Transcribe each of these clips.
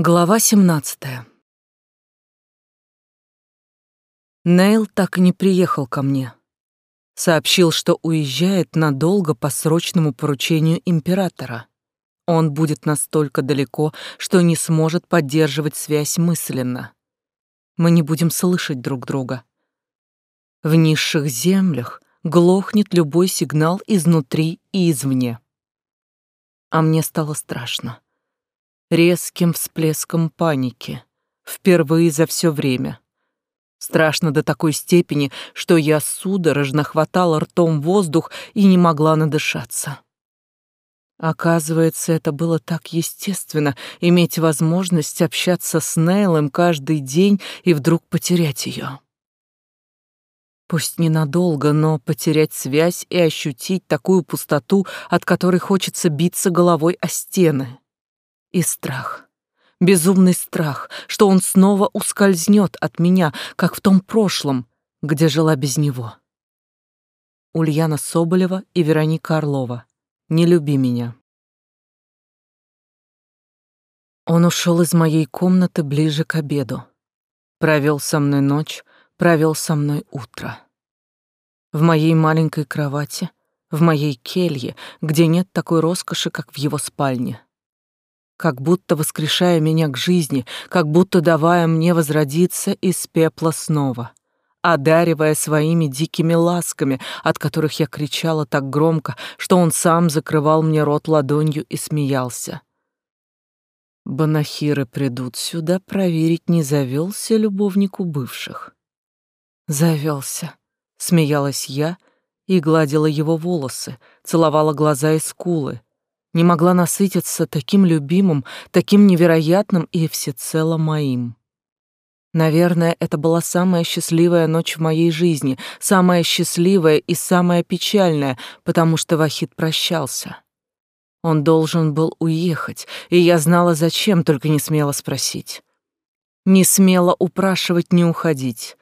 Глава 17. Нейл так и не приехал ко мне. Сообщил, что уезжает надолго по срочному поручению императора. Он будет настолько далеко, что не сможет поддерживать связь мысленно. Мы не будем слышать друг друга. В низших землях глохнет любой сигнал изнутри и извне. А мне стало страшно резким всплеском паники. Впервые за все время. Страшно до такой степени, что я судорожно хватала ртом воздух и не могла надышаться. Оказывается, это было так естественно — иметь возможность общаться с Нейлом каждый день и вдруг потерять ее. Пусть ненадолго, но потерять связь и ощутить такую пустоту, от которой хочется биться головой о стены. И страх. Безумный страх, что он снова ускользнет от меня, как в том прошлом, где жила без него. Ульяна Соболева и Вероника Орлова. Не люби меня. Он ушел из моей комнаты ближе к обеду. Провел со мной ночь, провел со мной утро. В моей маленькой кровати, в моей келье, где нет такой роскоши, как в его спальне как будто воскрешая меня к жизни, как будто давая мне возродиться из пепла снова, одаривая своими дикими ласками, от которых я кричала так громко, что он сам закрывал мне рот ладонью и смеялся. Банахиры придут сюда проверить, не завелся любовник у бывших. Завелся, смеялась я и гладила его волосы, целовала глаза и скулы, не могла насытиться таким любимым, таким невероятным и всецело моим. Наверное, это была самая счастливая ночь в моей жизни, самая счастливая и самая печальная, потому что Вахид прощался. Он должен был уехать, и я знала, зачем, только не смела спросить. Не смела упрашивать не уходить.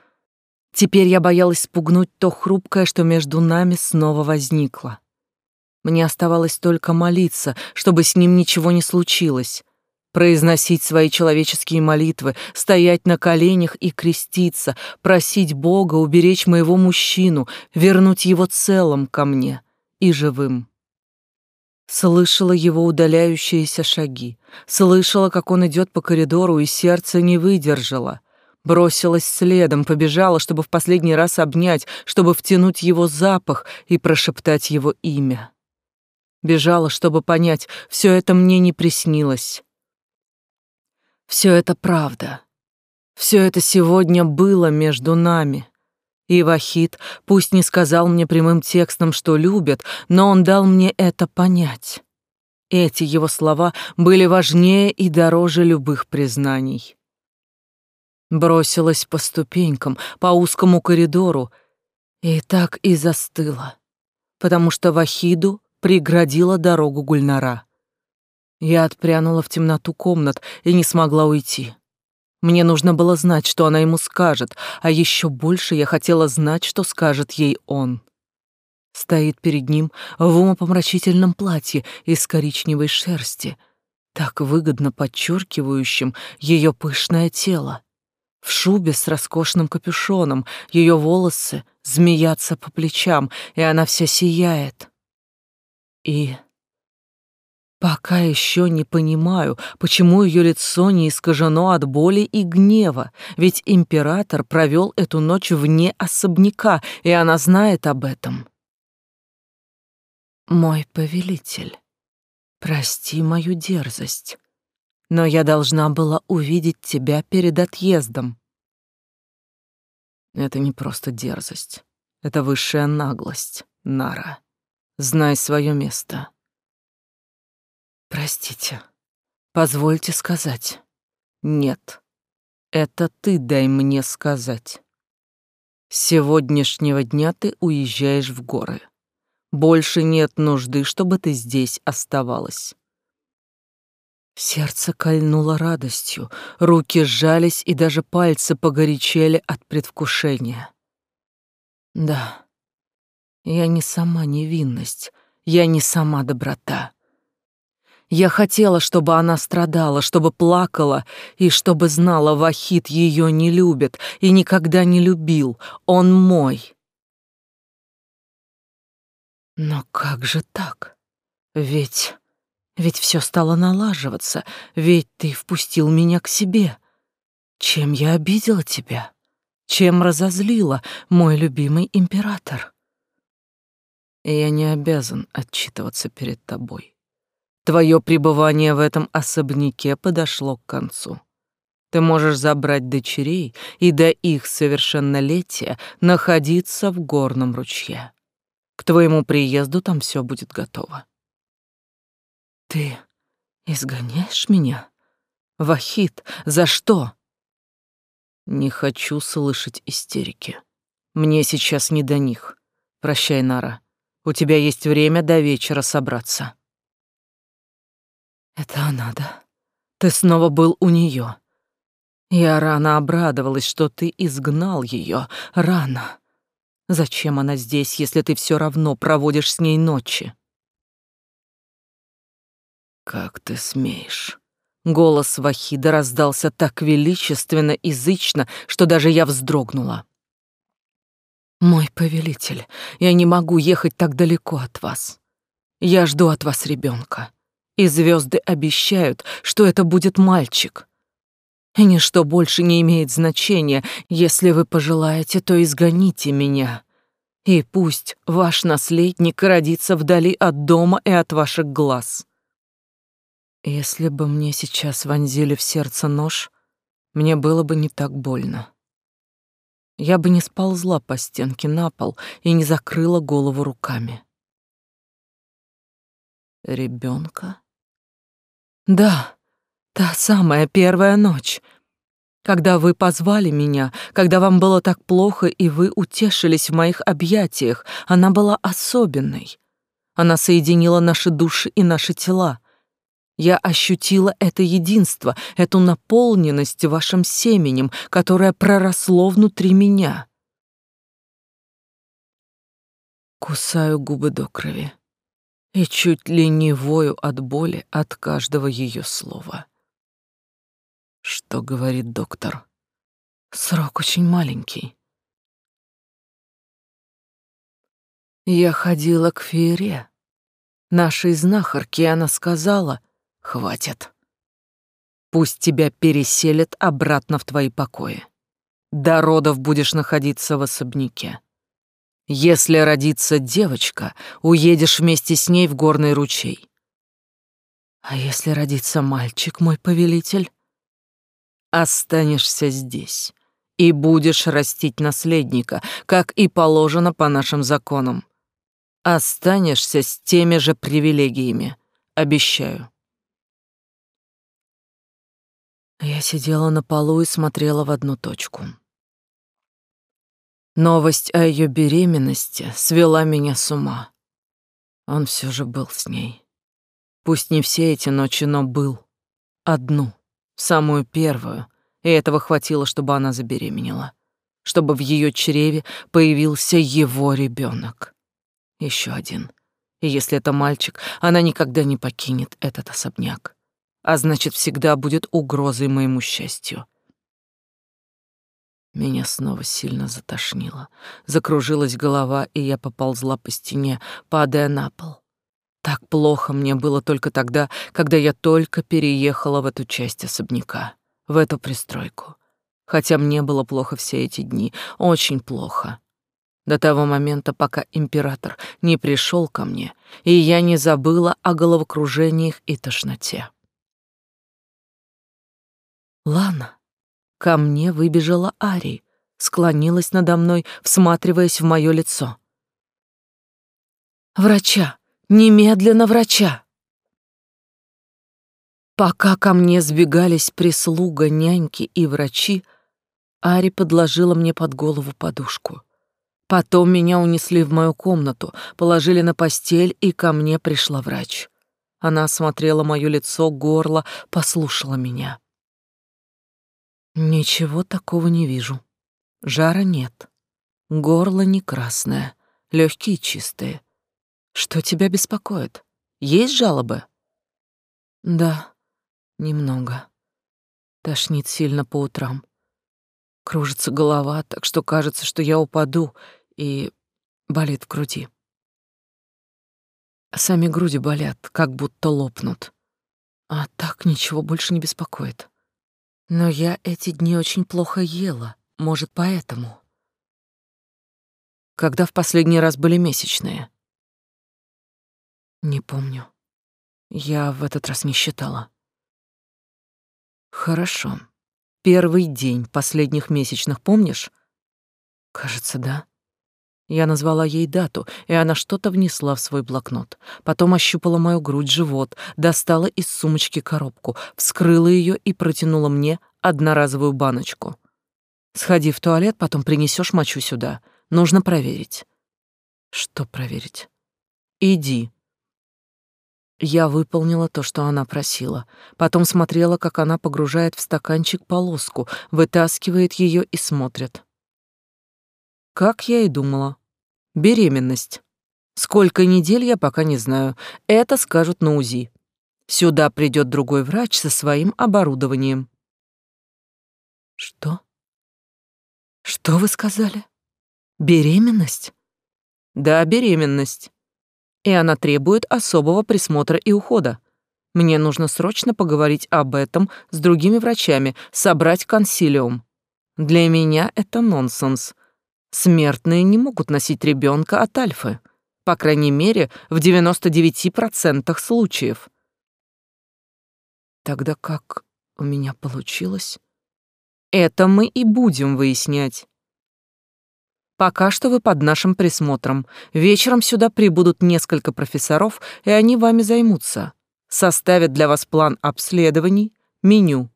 Теперь я боялась спугнуть то хрупкое, что между нами снова возникло. Мне оставалось только молиться, чтобы с ним ничего не случилось, произносить свои человеческие молитвы, стоять на коленях и креститься, просить Бога уберечь моего мужчину, вернуть его целым ко мне и живым. Слышала его удаляющиеся шаги, слышала, как он идет по коридору, и сердце не выдержало. Бросилась следом, побежала, чтобы в последний раз обнять, чтобы втянуть его запах и прошептать его имя. Бежала, чтобы понять, все это мне не приснилось. Все это правда. Все это сегодня было между нами. И Вахид пусть не сказал мне прямым текстом, что любит, но он дал мне это понять. Эти его слова были важнее и дороже любых признаний. Бросилась по ступенькам, по узкому коридору, и так и застыла, потому что Вахиду преградила дорогу Гульнара. Я отпрянула в темноту комнат и не смогла уйти. Мне нужно было знать, что она ему скажет, а еще больше я хотела знать, что скажет ей он. Стоит перед ним в умопомрачительном платье из коричневой шерсти, так выгодно подчеркивающим ее пышное тело. В шубе с роскошным капюшоном, ее волосы змеятся по плечам, и она вся сияет. И пока еще не понимаю, почему ее лицо не искажено от боли и гнева, ведь император провел эту ночь вне особняка, и она знает об этом. Мой повелитель, прости мою дерзость, но я должна была увидеть тебя перед отъездом. Это не просто дерзость, это высшая наглость, Нара. Знай свое место. Простите. Позвольте сказать. Нет. Это ты дай мне сказать. С сегодняшнего дня ты уезжаешь в горы. Больше нет нужды, чтобы ты здесь оставалась. Сердце кольнуло радостью, руки сжались и даже пальцы погорячели от предвкушения. Да, я не сама невинность, я не сама доброта. Я хотела, чтобы она страдала, чтобы плакала, и чтобы знала, Вахид ее не любит и никогда не любил. Он мой. Но как же так? Ведь... Ведь все стало налаживаться, ведь ты впустил меня к себе. Чем я обидела тебя? Чем разозлила, мой любимый император? И я не обязан отчитываться перед тобой. Твое пребывание в этом особняке подошло к концу. Ты можешь забрать дочерей и до их совершеннолетия находиться в горном ручье. К твоему приезду там все будет готово. Ты изгоняешь меня? Вахид, за что? Не хочу слышать истерики. Мне сейчас не до них. Прощай, Нара. У тебя есть время до вечера собраться. Это она, да? Ты снова был у нее. Я рано обрадовалась, что ты изгнал ее. Рано. Зачем она здесь, если ты все равно проводишь с ней ночи? Как ты смеешь? Голос Вахида раздался так величественно и зычно, что даже я вздрогнула. Мой повелитель, я не могу ехать так далеко от вас. Я жду от вас ребенка, и звезды обещают, что это будет мальчик. И ничто больше не имеет значения. Если вы пожелаете, то изгоните меня. И пусть ваш наследник родится вдали от дома и от ваших глаз. Если бы мне сейчас вонзили в сердце нож, мне было бы не так больно. Я бы не сползла по стенке на пол и не закрыла голову руками. Ребенка? Да, та самая первая ночь, когда вы позвали меня, когда вам было так плохо, и вы утешились в моих объятиях, она была особенной. Она соединила наши души и наши тела. Я ощутила это единство, эту наполненность вашим семенем, которое проросло внутри меня. Кусаю губы до крови и чуть ли не вою от боли от каждого ее слова. Что говорит доктор? Срок очень маленький. Я ходила к Феере. Нашей знахарке она сказала, Хватит. Пусть тебя переселят обратно в твои покои. До родов будешь находиться в особняке. Если родится девочка, уедешь вместе с ней в горный ручей. А если родится мальчик, мой повелитель? Останешься здесь и будешь растить наследника, как и положено по нашим законам. Останешься с теми же привилегиями, обещаю. Я сидела на полу и смотрела в одну точку. Новость о ее беременности свела меня с ума. Он все же был с ней. Пусть не все эти ночи, но был. Одну, самую первую, и этого хватило, чтобы она забеременела. Чтобы в ее чреве появился его ребенок. Еще один. И если это мальчик, она никогда не покинет этот особняк а значит, всегда будет угрозой моему счастью. Меня снова сильно затошнило. Закружилась голова, и я поползла по стене, падая на пол. Так плохо мне было только тогда, когда я только переехала в эту часть особняка, в эту пристройку. Хотя мне было плохо все эти дни, очень плохо. До того момента, пока император не пришел ко мне, и я не забыла о головокружениях и тошноте. Лана. Ко мне выбежала Ари, склонилась надо мной, всматриваясь в мое лицо. Врача, немедленно врача. Пока ко мне сбегались прислуга, няньки и врачи, Ари подложила мне под голову подушку. Потом меня унесли в мою комнату, положили на постель, и ко мне пришла врач. Она осмотрела мое лицо, горло, послушала меня. Ничего такого не вижу. Жара нет. Горло не красное, легкие чистые. Что тебя беспокоит? Есть жалобы? Да, немного. Тошнит сильно по утрам. Кружится голова, так что кажется, что я упаду, и болит в груди. Сами груди болят, как будто лопнут. А так ничего больше не беспокоит. Но я эти дни очень плохо ела, может, поэтому. Когда в последний раз были месячные? Не помню. Я в этот раз не считала. Хорошо. Первый день последних месячных помнишь? Кажется, да. Я назвала ей дату, и она что-то внесла в свой блокнот. Потом ощупала мою грудь, живот, достала из сумочки коробку, вскрыла ее и протянула мне одноразовую баночку. Сходи в туалет, потом принесешь мочу сюда. Нужно проверить. Что проверить? Иди. Я выполнила то, что она просила. Потом смотрела, как она погружает в стаканчик полоску, вытаскивает ее и смотрит. Как я и думала. Беременность. Сколько недель, я пока не знаю. Это скажут на УЗИ. Сюда придет другой врач со своим оборудованием. Что? Что вы сказали? Беременность? Да, беременность. И она требует особого присмотра и ухода. Мне нужно срочно поговорить об этом с другими врачами, собрать консилиум. Для меня это нонсенс. Смертные не могут носить ребенка от альфы, по крайней мере, в 99% случаев. Тогда как у меня получилось? Это мы и будем выяснять. Пока что вы под нашим присмотром. Вечером сюда прибудут несколько профессоров, и они вами займутся. Составят для вас план обследований, меню.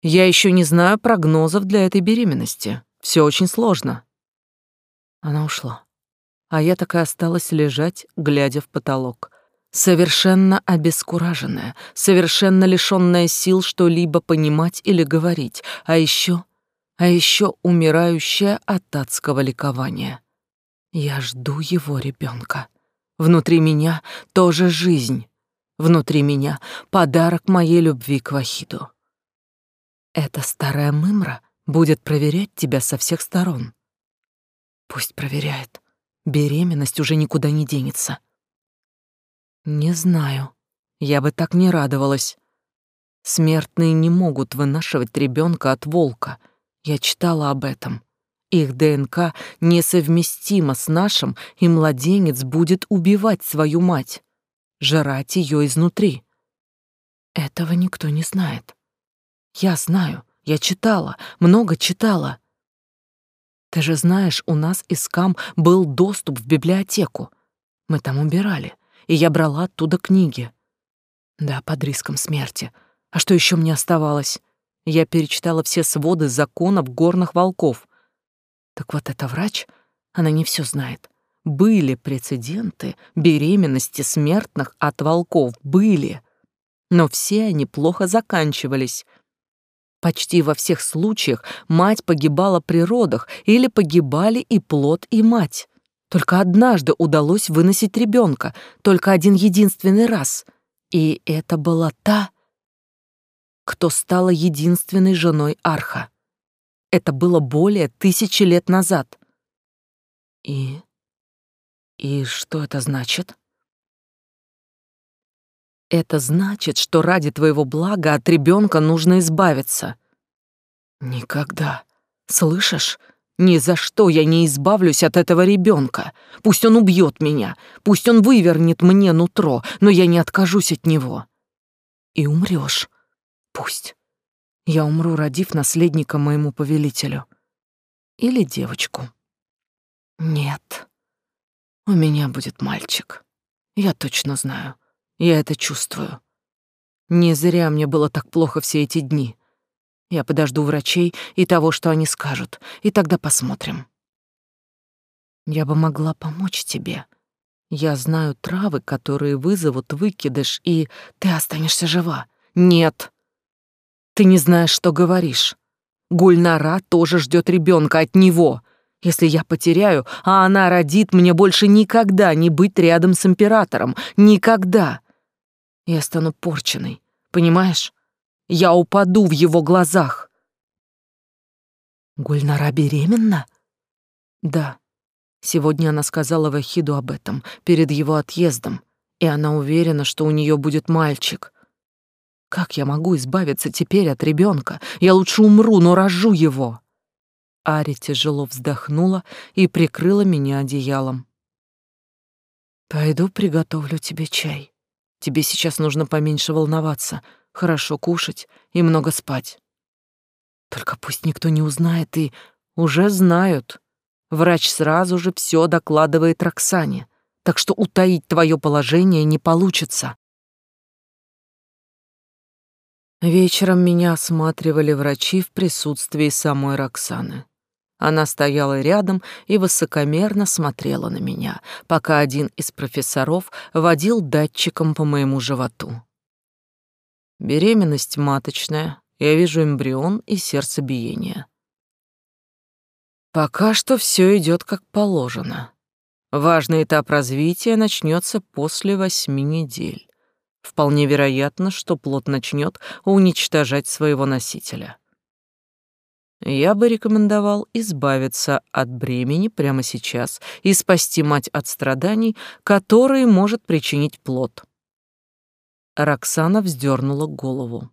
Я еще не знаю прогнозов для этой беременности. Все очень сложно. Она ушла. А я так и осталась лежать, глядя в потолок. Совершенно обескураженная, совершенно лишённая сил что-либо понимать или говорить, а еще, а еще умирающая от адского ликования. Я жду его ребенка. Внутри меня тоже жизнь. Внутри меня подарок моей любви к Вахиду. Эта старая мымра будет проверять тебя со всех сторон. Пусть проверяет. Беременность уже никуда не денется. Не знаю. Я бы так не радовалась. Смертные не могут вынашивать ребенка от волка. Я читала об этом. Их ДНК несовместима с нашим, и младенец будет убивать свою мать, жрать ее изнутри. Этого никто не знает. Я знаю, я читала, много читала. Ты же знаешь, у нас из КАМ был доступ в библиотеку. Мы там убирали, и я брала оттуда книги. Да, под риском смерти. А что еще мне оставалось? Я перечитала все своды законов горных волков. Так вот эта врач, она не все знает. Были прецеденты беременности смертных от волков, были. Но все они плохо заканчивались. Почти во всех случаях мать погибала при родах или погибали и плод, и мать. Только однажды удалось выносить ребенка, только один единственный раз. И это была та, кто стала единственной женой Арха. Это было более тысячи лет назад. И... И что это значит? Это значит, что ради твоего блага от ребенка нужно избавиться. Никогда. Слышишь? Ни за что я не избавлюсь от этого ребенка. Пусть он убьет меня, пусть он вывернет мне нутро, но я не откажусь от него. И умрешь. Пусть. Я умру, родив наследника моему повелителю. Или девочку. Нет. У меня будет мальчик. Я точно знаю. Я это чувствую. Не зря мне было так плохо все эти дни. Я подожду врачей и того, что они скажут, и тогда посмотрим. Я бы могла помочь тебе. Я знаю травы, которые вызовут выкидыш, и ты останешься жива. Нет. Ты не знаешь, что говоришь. Гульнара тоже ждет ребенка от него. Если я потеряю, а она родит, мне больше никогда не быть рядом с императором. Никогда. Я стану порченной, понимаешь? Я упаду в его глазах. Гульнара беременна? Да. Сегодня она сказала Вахиду об этом перед его отъездом, и она уверена, что у нее будет мальчик. Как я могу избавиться теперь от ребенка? Я лучше умру, но рожу его. Ари тяжело вздохнула и прикрыла меня одеялом. Пойду приготовлю тебе чай. Тебе сейчас нужно поменьше волноваться, хорошо кушать и много спать. Только пусть никто не узнает и уже знают. Врач сразу же все докладывает Роксане, так что утаить твое положение не получится. Вечером меня осматривали врачи в присутствии самой Роксаны. Она стояла рядом и высокомерно смотрела на меня, пока один из профессоров водил датчиком по моему животу. Беременность маточная, я вижу эмбрион и сердцебиение. Пока что все идет как положено. Важный этап развития начнется после восьми недель. Вполне вероятно, что плод начнет уничтожать своего носителя я бы рекомендовал избавиться от бремени прямо сейчас и спасти мать от страданий, которые может причинить плод. Роксана вздернула голову.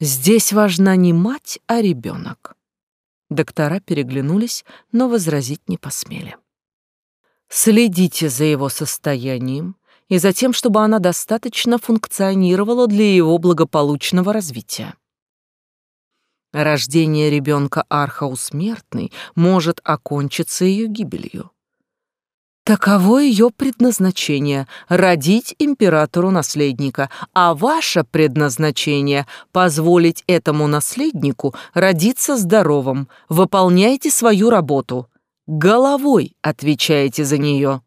Здесь важна не мать, а ребенок. Доктора переглянулись, но возразить не посмели. Следите за его состоянием и за тем, чтобы она достаточно функционировала для его благополучного развития. Рождение ребенка Архау смертный может окончиться ее гибелью. Таково ее предназначение — родить императору наследника, а ваше предназначение — позволить этому наследнику родиться здоровым. Выполняйте свою работу. Головой отвечаете за нее.